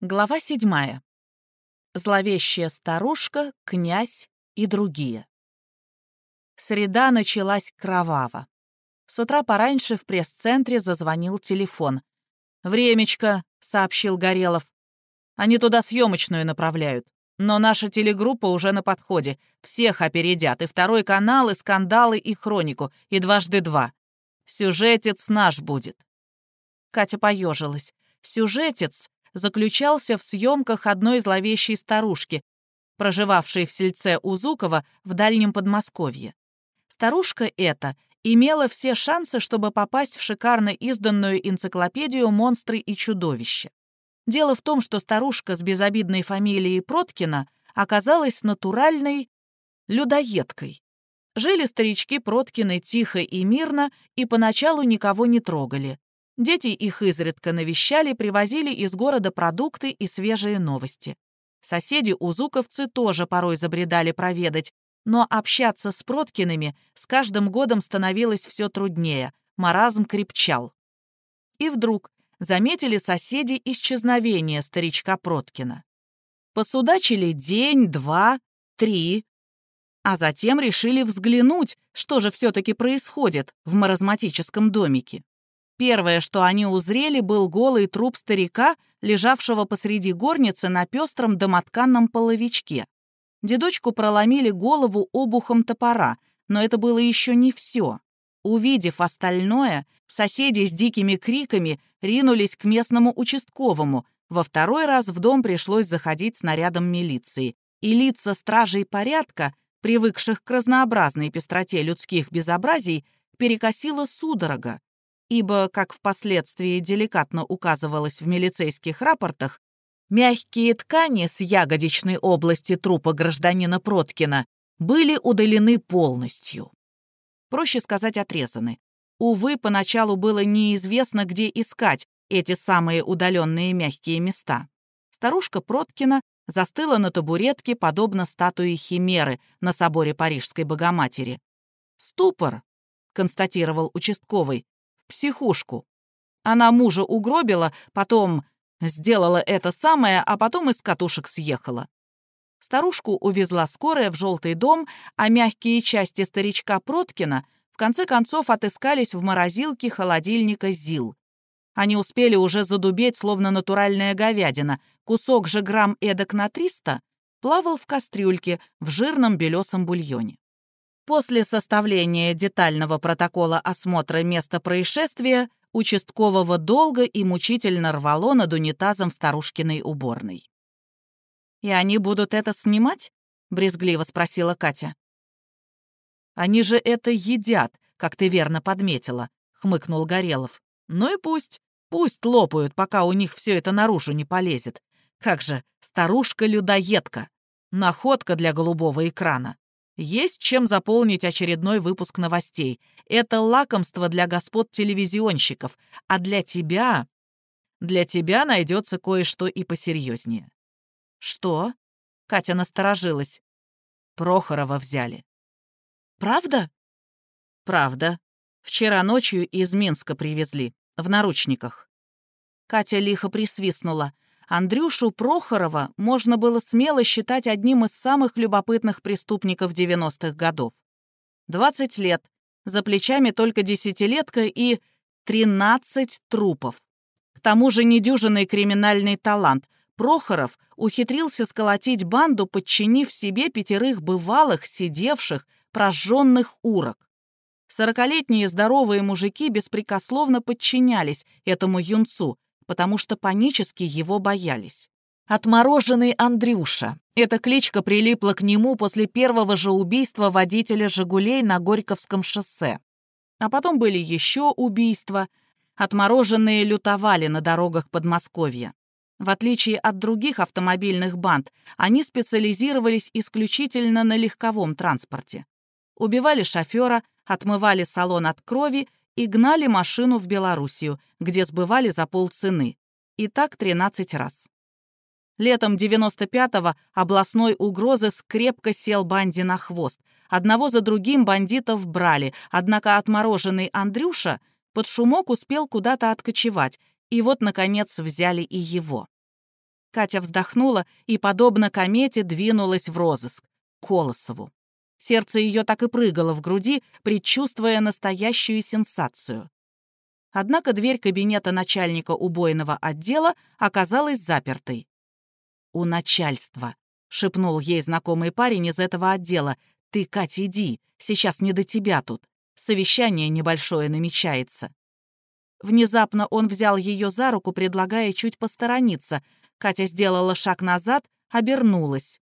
Глава седьмая. Зловещая старушка, князь и другие. Среда началась кроваво. С утра пораньше в пресс-центре зазвонил телефон. «Времечко», — сообщил Горелов. «Они туда съемочную направляют. Но наша телегруппа уже на подходе. Всех опередят. И второй канал, и скандалы, и хронику, и дважды два. Сюжетец наш будет». Катя поежилась. Сюжетец заключался в съемках одной зловещей старушки, проживавшей в сельце Узукова в Дальнем Подмосковье. Старушка эта имела все шансы, чтобы попасть в шикарно изданную энциклопедию «Монстры и чудовища». Дело в том, что старушка с безобидной фамилией Проткина оказалась натуральной людоедкой. Жили старички Проткины тихо и мирно и поначалу никого не трогали. Дети их изредка навещали, привозили из города продукты и свежие новости. Соседи-узуковцы тоже порой забредали проведать, но общаться с Проткиными с каждым годом становилось все труднее, маразм крепчал. И вдруг заметили соседи исчезновение старичка Проткина. Посудачили день, два, три, а затем решили взглянуть, что же все-таки происходит в маразматическом домике. Первое, что они узрели, был голый труп старика, лежавшего посреди горницы на пестром домотканном половичке. Дедочку проломили голову обухом топора, но это было еще не все. Увидев остальное, соседи с дикими криками ринулись к местному участковому. Во второй раз в дом пришлось заходить снарядом милиции. И лица стражей порядка, привыкших к разнообразной пестроте людских безобразий, перекосило судорога ибо, как впоследствии деликатно указывалось в милицейских рапортах, мягкие ткани с ягодичной области трупа гражданина Проткина были удалены полностью. Проще сказать, отрезаны. Увы, поначалу было неизвестно, где искать эти самые удаленные мягкие места. Старушка Проткина застыла на табуретке, подобно статуе Химеры на соборе Парижской Богоматери. «Ступор», — констатировал участковый, психушку. Она мужа угробила, потом сделала это самое, а потом из катушек съехала. Старушку увезла скорая в желтый дом, а мягкие части старичка Проткина в конце концов отыскались в морозилке холодильника ЗИЛ. Они успели уже задубеть, словно натуральная говядина. Кусок же грамм эдак на 300 плавал в кастрюльке в жирном белесом бульоне. После составления детального протокола осмотра места происшествия участкового долго и мучительно рвало над унитазом в старушкиной уборной. «И они будут это снимать?» — брезгливо спросила Катя. «Они же это едят, как ты верно подметила», — хмыкнул Горелов. «Ну и пусть, пусть лопают, пока у них все это наружу не полезет. Как же, старушка-людоедка, находка для голубого экрана. Есть чем заполнить очередной выпуск новостей. Это лакомство для господ телевизионщиков. А для тебя... Для тебя найдется кое-что и посерьезнее. Что? Катя насторожилась. Прохорова взяли. Правда? Правда. Вчера ночью из Минска привезли. В наручниках. Катя лихо присвистнула. Андрюшу Прохорова можно было смело считать одним из самых любопытных преступников 90-х годов. 20 лет, за плечами только десятилетка и 13 трупов. К тому же недюжинный криминальный талант. Прохоров ухитрился сколотить банду, подчинив себе пятерых бывалых, сидевших, прожженных урок. Сорокалетние здоровые мужики беспрекословно подчинялись этому юнцу, потому что панически его боялись. Отмороженный Андрюша. Эта кличка прилипла к нему после первого же убийства водителя «Жигулей» на Горьковском шоссе. А потом были еще убийства. Отмороженные лютовали на дорогах Подмосковья. В отличие от других автомобильных банд, они специализировались исключительно на легковом транспорте. Убивали шофера, отмывали салон от крови и гнали машину в Белоруссию, где сбывали за полцены. И так 13 раз. Летом 95-го областной угрозы скрепко сел банде на хвост. Одного за другим бандитов брали, однако отмороженный Андрюша под шумок успел куда-то откочевать, и вот, наконец, взяли и его. Катя вздохнула и, подобно комете, двинулась в розыск — Колосову. Сердце ее так и прыгало в груди, предчувствуя настоящую сенсацию. Однако дверь кабинета начальника убойного отдела оказалась запертой. «У начальства», — шепнул ей знакомый парень из этого отдела. «Ты, Катя, иди, сейчас не до тебя тут. Совещание небольшое намечается». Внезапно он взял ее за руку, предлагая чуть посторониться. Катя сделала шаг назад, обернулась.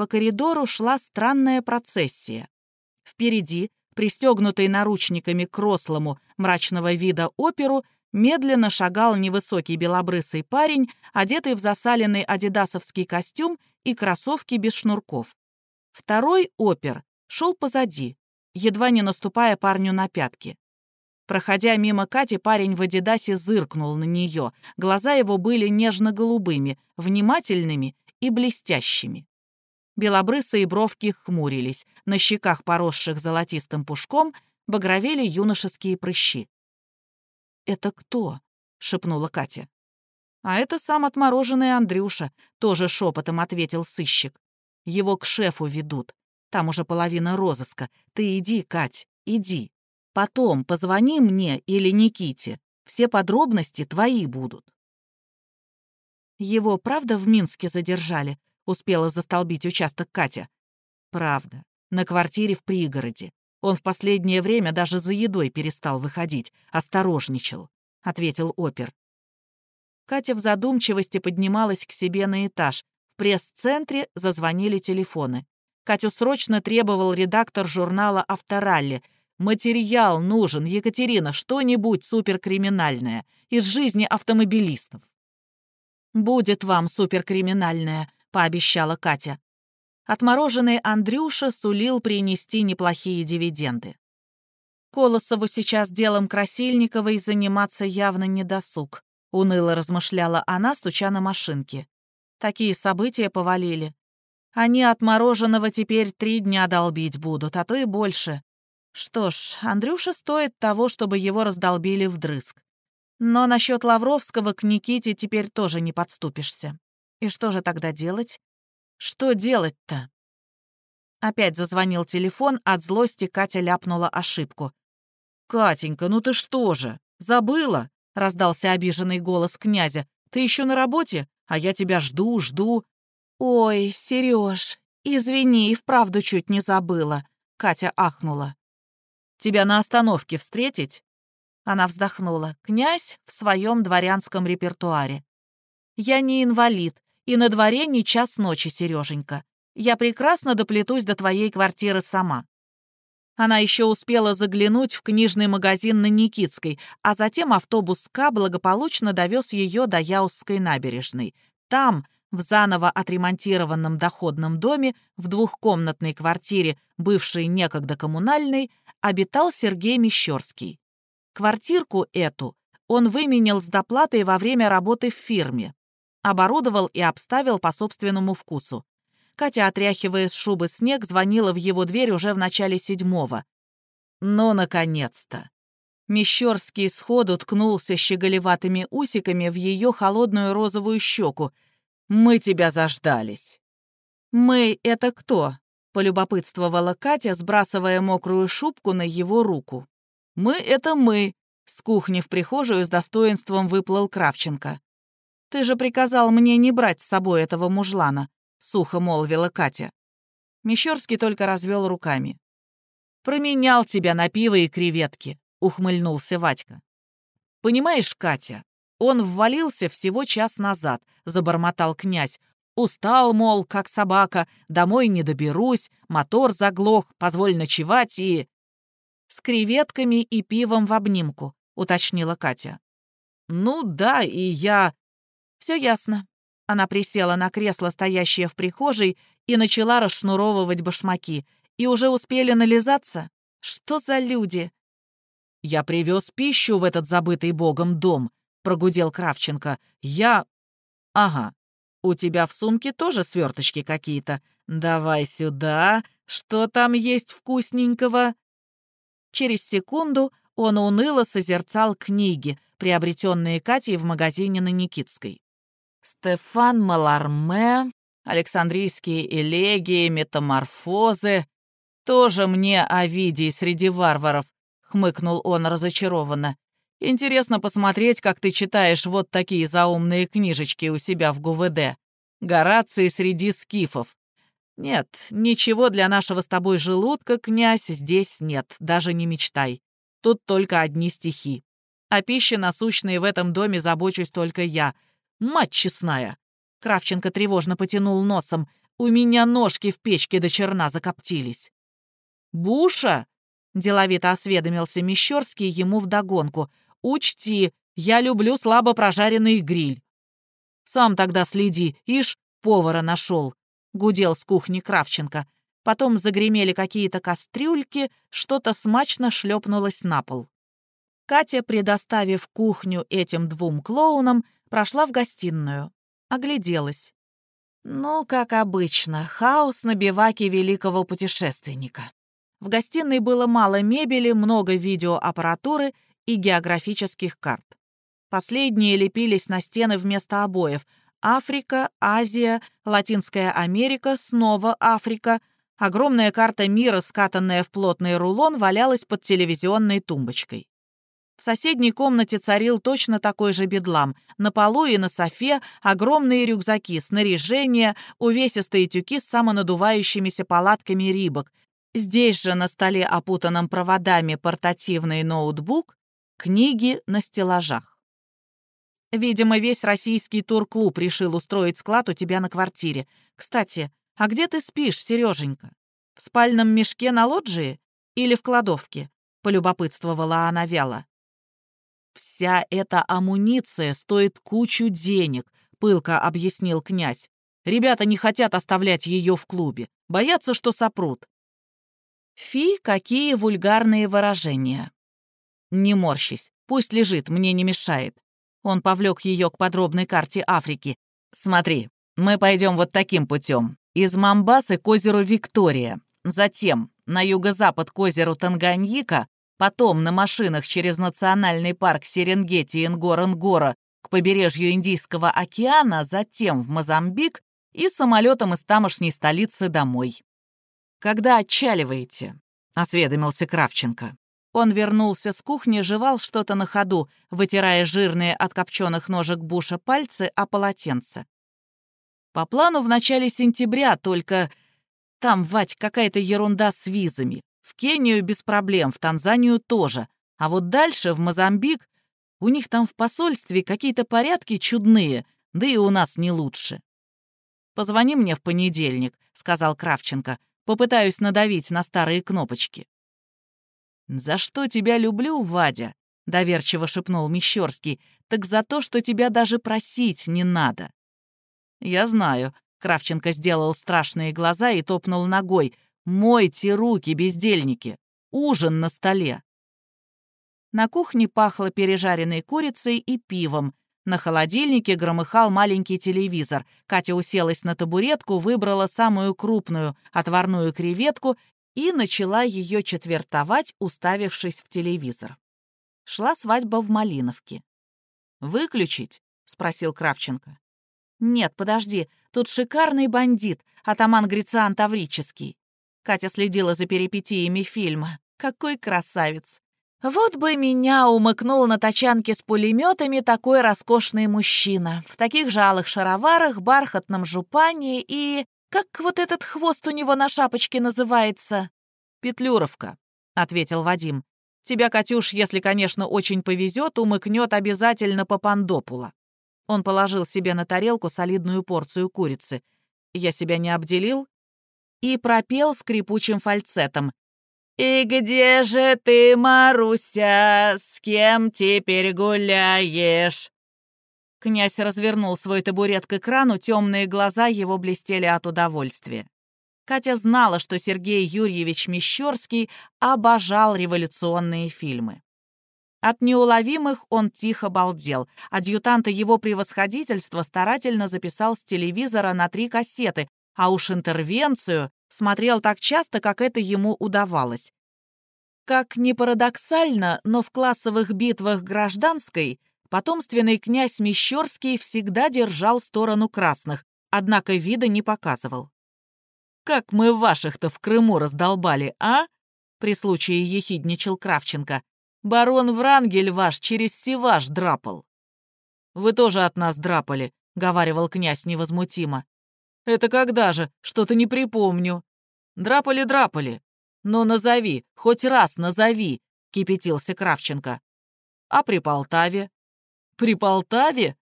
По коридору шла странная процессия. Впереди, пристегнутый наручниками к рослому, мрачного вида оперу, медленно шагал невысокий белобрысый парень, одетый в засаленный адидасовский костюм и кроссовки без шнурков. Второй опер шел позади, едва не наступая парню на пятки. Проходя мимо Кати, парень в Адидасе зыркнул на нее. Глаза его были нежно-голубыми, внимательными и блестящими. Белобрысые бровки хмурились, на щеках, поросших золотистым пушком, багровели юношеские прыщи. «Это кто?» — шепнула Катя. «А это сам отмороженный Андрюша», — тоже шепотом ответил сыщик. «Его к шефу ведут. Там уже половина розыска. Ты иди, Кать, иди». Потом позвони мне или Никите. Все подробности твои будут». «Его правда в Минске задержали?» — успела застолбить участок Катя. «Правда. На квартире в пригороде. Он в последнее время даже за едой перестал выходить, осторожничал», — ответил опер. Катя в задумчивости поднималась к себе на этаж. В пресс-центре зазвонили телефоны. Катю срочно требовал редактор журнала «Авторалли», Материал нужен, Екатерина, что-нибудь суперкриминальное из жизни автомобилистов. «Будет вам суперкриминальное», — пообещала Катя. Отмороженный Андрюша сулил принести неплохие дивиденды. Колосову сейчас делом Красильниковой заниматься явно не досуг, уныло размышляла она, стуча на машинке. Такие события повалили. Они отмороженного теперь три дня долбить будут, а то и больше. Что ж, Андрюша стоит того, чтобы его раздолбили вдрызг. Но насчет Лавровского к Никите теперь тоже не подступишься. И что же тогда делать? Что делать-то? Опять зазвонил телефон, от злости Катя ляпнула ошибку. «Катенька, ну ты что же, забыла?» — раздался обиженный голос князя. «Ты еще на работе? А я тебя жду, жду». «Ой, Сереж, извини, и вправду чуть не забыла», — Катя ахнула. Тебя на остановке встретить?» Она вздохнула. «Князь в своем дворянском репертуаре. Я не инвалид, и на дворе не час ночи, Сереженька. Я прекрасно доплетусь до твоей квартиры сама». Она еще успела заглянуть в книжный магазин на Никитской, а затем автобус К благополучно довез ее до Яузской набережной. Там, в заново отремонтированном доходном доме, в двухкомнатной квартире, бывшей некогда коммунальной, обитал Сергей Мещерский. Квартирку эту он выменял с доплатой во время работы в фирме. Оборудовал и обставил по собственному вкусу. Катя, отряхивая с шубы снег, звонила в его дверь уже в начале седьмого. Но, наконец-то! Мещерский сходу ткнулся щеголеватыми усиками в ее холодную розовую щеку. «Мы тебя заждались». «Мы — это кто?» — полюбопытствовала Катя, сбрасывая мокрую шубку на его руку. «Мы — это мы», — с кухни в прихожую с достоинством выплыл Кравченко. «Ты же приказал мне не брать с собой этого мужлана», — сухо молвила Катя. Мещерский только развел руками. «Променял тебя на пиво и креветки», — ухмыльнулся Вадька. «Понимаешь, Катя, он ввалился всего час назад», — забормотал князь. Устал, мол, как собака, домой не доберусь, мотор заглох, позволь ночевать и... «С креветками и пивом в обнимку», — уточнила Катя. «Ну да, и я...» «Все ясно». Она присела на кресло, стоящее в прихожей, и начала расшнуровывать башмаки. «И уже успели нализаться? Что за люди?» «Я привез пищу в этот забытый богом дом», — прогудел Кравченко. «Я...» «Ага, у тебя в сумке тоже сверточки какие-то. Давай сюда. Что там есть вкусненького?» Через секунду он уныло созерцал книги, приобретенные Катей в магазине на Никитской. Стефан Маларме, Александрийские элегии, метаморфозы. Тоже мне Овидий среди варваров, хмыкнул он разочарованно. Интересно посмотреть, как ты читаешь вот такие заумные книжечки у себя в ГУВД. Гораций среди скифов. Нет, ничего для нашего с тобой желудка, князь, здесь нет, даже не мечтай. Тут только одни стихи. О пище насущной в этом доме забочусь только я. Мать честная!» Кравченко тревожно потянул носом. «У меня ножки в печке до черна закоптились». «Буша?» — деловито осведомился Мещерский ему вдогонку. Учти, я люблю слабо прожаренный гриль. Сам тогда следи, ишь, повара нашел. Гудел с кухни Кравченко. Потом загремели какие-то кастрюльки, что-то смачно шлепнулось на пол. Катя, предоставив кухню этим двум клоунам, прошла в гостиную. Огляделась. Ну, как обычно, хаос на биваке великого путешественника. В гостиной было мало мебели, много видеоаппаратуры и географических карт. Последние лепились на стены вместо обоев. Африка, Азия, Латинская Америка, снова Африка. Огромная карта мира, скатанная в плотный рулон, валялась под телевизионной тумбочкой. В соседней комнате царил точно такой же бедлам. На полу и на софе огромные рюкзаки, снаряжение, увесистые тюки с самонадувающимися палатками рибок. Здесь же на столе, опутанном проводами, портативный ноутбук, Книги на стеллажах. Видимо, весь российский турклуб решил устроить склад у тебя на квартире. Кстати, а где ты спишь, Сереженька? В спальном мешке на лоджии или в кладовке? Полюбопытствовала она вяло. Вся эта амуниция стоит кучу денег, пылко объяснил князь. Ребята не хотят оставлять ее в клубе, боятся, что сопрут. Фи, какие вульгарные выражения. «Не морщись, пусть лежит, мне не мешает». Он повлек ее к подробной карте Африки. «Смотри, мы пойдем вот таким путем. Из Мамбасы к озеру Виктория, затем на юго-запад к озеру Танганьика, потом на машинах через национальный парк Серенгети и Нгора-Нгора к побережью Индийского океана, затем в Мозамбик и самолетом из тамошней столицы домой. «Когда отчаливаете?» — осведомился Кравченко. Он вернулся с кухни, жевал что-то на ходу, вытирая жирные от копченых ножек Буша пальцы о полотенце. По плану в начале сентября, только там, Вать, какая-то ерунда с визами. В Кению без проблем, в Танзанию тоже. А вот дальше, в Мозамбик, у них там в посольстве какие-то порядки чудные, да и у нас не лучше. «Позвони мне в понедельник», — сказал Кравченко. «Попытаюсь надавить на старые кнопочки». «За что тебя люблю, Вадя?» — доверчиво шепнул Мещерский. «Так за то, что тебя даже просить не надо». «Я знаю», — Кравченко сделал страшные глаза и топнул ногой. «Мойте руки, бездельники! Ужин на столе!» На кухне пахло пережаренной курицей и пивом. На холодильнике громыхал маленький телевизор. Катя уселась на табуретку, выбрала самую крупную отварную креветку и начала ее четвертовать, уставившись в телевизор. Шла свадьба в Малиновке. «Выключить?» — спросил Кравченко. «Нет, подожди, тут шикарный бандит, атаман Грициан Таврический». Катя следила за перипетиями фильма. «Какой красавец!» «Вот бы меня умыкнул на тачанке с пулеметами такой роскошный мужчина, в таких жалых шароварах, бархатном жупане и... Как вот этот хвост у него на шапочке называется?» «Петлюровка», — ответил Вадим. «Тебя, Катюш, если, конечно, очень повезет, умыкнет обязательно по пандопула». Он положил себе на тарелку солидную порцию курицы. «Я себя не обделил?» И пропел скрипучим фальцетом. «И где же ты, Маруся, с кем теперь гуляешь?» Князь развернул свой табурет к экрану, темные глаза его блестели от удовольствия. Катя знала, что Сергей Юрьевич Мещерский обожал революционные фильмы. От неуловимых он тихо балдел. Адъютанта его превосходительства старательно записал с телевизора на три кассеты, а уж интервенцию смотрел так часто, как это ему удавалось. Как ни парадоксально, но в классовых битвах гражданской потомственный князь Мещерский всегда держал сторону красных, однако вида не показывал. «Как мы ваших-то в Крыму раздолбали, а?» При случае ехидничал Кравченко. «Барон Врангель ваш через Севаш драпал». «Вы тоже от нас драпали», — говаривал князь невозмутимо. «Это когда же? Что-то не припомню». «Драпали-драпали. Но назови, хоть раз назови», — кипятился Кравченко. «А при Полтаве?» «При Полтаве?»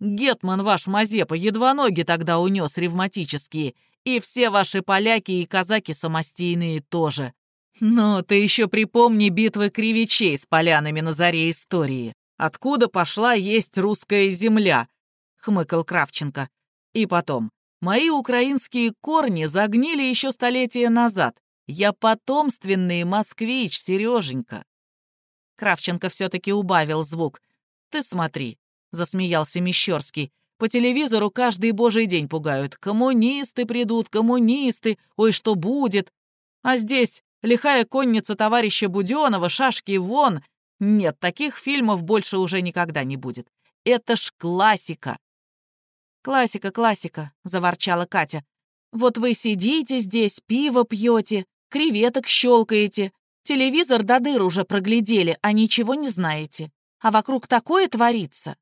Гетман ваш Мазепа едва ноги тогда унес ревматические, и все ваши поляки и казаки самостийные тоже. Но ты еще припомни битвы кривичей с полянами на заре истории. Откуда пошла есть русская земля?» — хмыкал Кравченко. «И потом, мои украинские корни загнили еще столетия назад. Я потомственный москвич, Сереженька». Кравченко все-таки убавил звук. «Ты смотри», — засмеялся Мещерский. «По телевизору каждый божий день пугают. Коммунисты придут, коммунисты, ой, что будет. А здесь лихая конница товарища Буденова, шашки вон, нет, таких фильмов больше уже никогда не будет. Это ж классика. Классика, классика, заворчала Катя. Вот вы сидите здесь, пиво пьете, креветок щелкаете, телевизор до дыр уже проглядели, а ничего не знаете. А вокруг такое творится.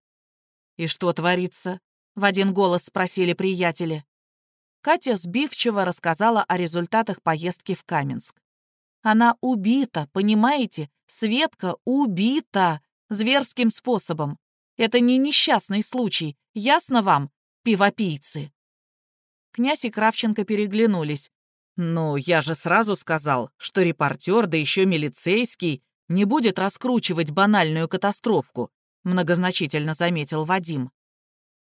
И что творится? В один голос спросили приятели. Катя сбивчиво рассказала о результатах поездки в Каменск. Она убита, понимаете? Светка убита зверским способом. Это не несчастный случай, ясно вам, пивопийцы?» Князь и Кравченко переглянулись. «Ну, я же сразу сказал, что репортер, да еще милицейский, не будет раскручивать банальную катастрофку», многозначительно заметил Вадим.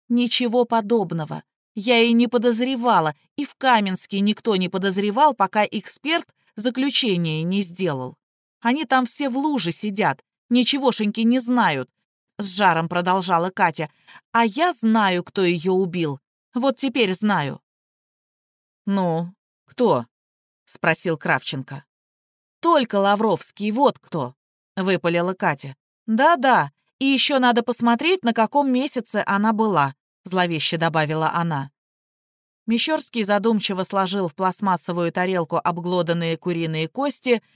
«Ничего подобного. Я и не подозревала, и в Каменске никто не подозревал, пока эксперт заключение не сделал. Они там все в луже сидят, ничегошеньки не знают», — с жаром продолжала Катя. «А я знаю, кто ее убил. Вот теперь знаю». «Ну, кто?» — спросил Кравченко. «Только Лавровский, вот кто», — выпалила Катя. «Да-да, и еще надо посмотреть, на каком месяце она была», — зловеще добавила она. Мещерский задумчиво сложил в пластмассовую тарелку обглоданные куриные кости —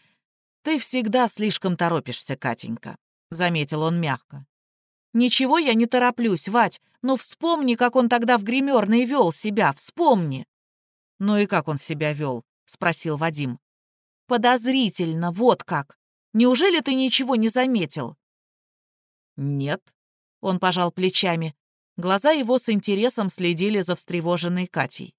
«Ты всегда слишком торопишься, Катенька», — заметил он мягко. «Ничего я не тороплюсь, Вать, но вспомни, как он тогда в гримерной вел себя, вспомни». «Ну и как он себя вел?» — спросил Вадим. «Подозрительно, вот как. Неужели ты ничего не заметил?» «Нет», — он пожал плечами. Глаза его с интересом следили за встревоженной Катей.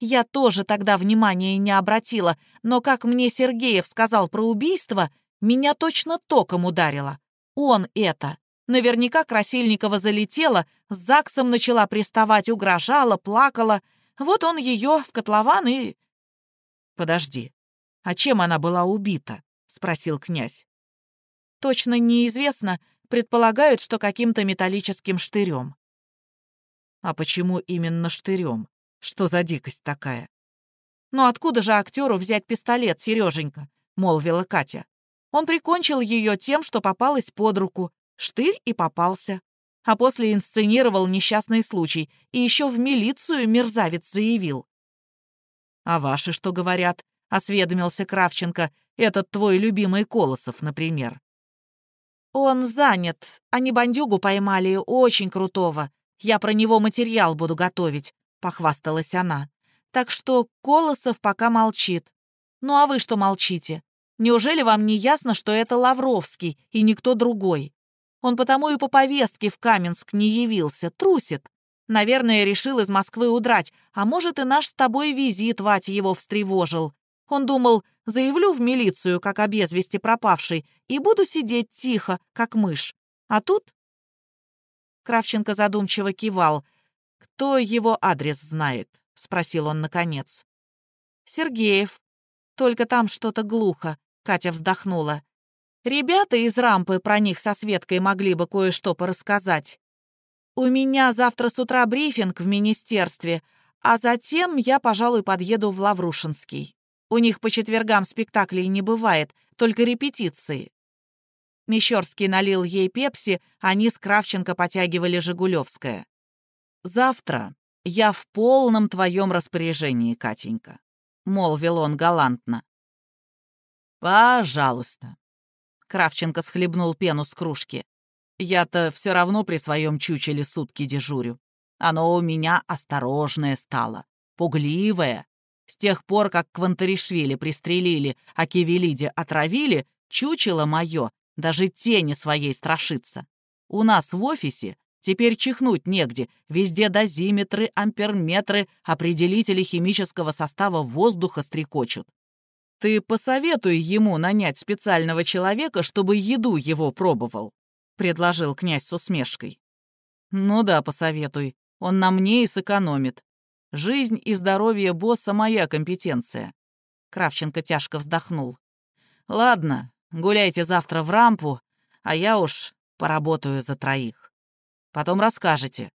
Я тоже тогда внимания не обратила, но как мне Сергеев сказал про убийство, меня точно током ударило. Он это. Наверняка Красильникова залетела, с ЗАГСом начала приставать, угрожала, плакала. Вот он ее в котлован и... «Подожди, а чем она была убита?» — спросил князь. «Точно неизвестно. Предполагают, что каким-то металлическим штырем». «А почему именно штырем?» Что за дикость такая? «Ну откуда же актеру взять пистолет, Сереженька?» — молвила Катя. Он прикончил ее тем, что попалась под руку. Штырь и попался. А после инсценировал несчастный случай. И еще в милицию мерзавец заявил. «А ваши что говорят?» — осведомился Кравченко. «Этот твой любимый Колосов, например». «Он занят. Они бандюгу поймали, очень крутого. Я про него материал буду готовить похвасталась она. «Так что Колосов пока молчит. Ну а вы что молчите? Неужели вам не ясно, что это Лавровский и никто другой? Он потому и по повестке в Каменск не явился, трусит. Наверное, решил из Москвы удрать, а может, и наш с тобой визит Вать его встревожил. Он думал, заявлю в милицию, как о безвести пропавший, и буду сидеть тихо, как мышь. А тут...» Кравченко задумчиво кивал. «Кто его адрес знает?» — спросил он наконец. «Сергеев. Только там что-то глухо», — Катя вздохнула. «Ребята из рампы про них со Светкой могли бы кое-что порассказать. У меня завтра с утра брифинг в министерстве, а затем я, пожалуй, подъеду в Лаврушинский. У них по четвергам спектаклей не бывает, только репетиции». Мещерский налил ей пепси, они с Кравченко потягивали «Жигулевское». «Завтра я в полном твоем распоряжении, Катенька», — молвил он галантно. «Пожалуйста». Кравченко схлебнул пену с кружки. «Я-то все равно при своем чучеле сутки дежурю. Оно у меня осторожное стало, пугливое. С тех пор, как Квантаришвили пристрелили, а Кивелиде отравили, чучело мое даже тени своей страшится. У нас в офисе теперь чихнуть негде, везде дозиметры, амперметры, определители химического состава воздуха стрекочут. Ты посоветуй ему нанять специального человека, чтобы еду его пробовал», — предложил князь с усмешкой. «Ну да, посоветуй. Он на мне и сэкономит. Жизнь и здоровье босса — моя компетенция». Кравченко тяжко вздохнул. «Ладно, гуляйте завтра в рампу, а я уж поработаю за троих. Потом расскажете,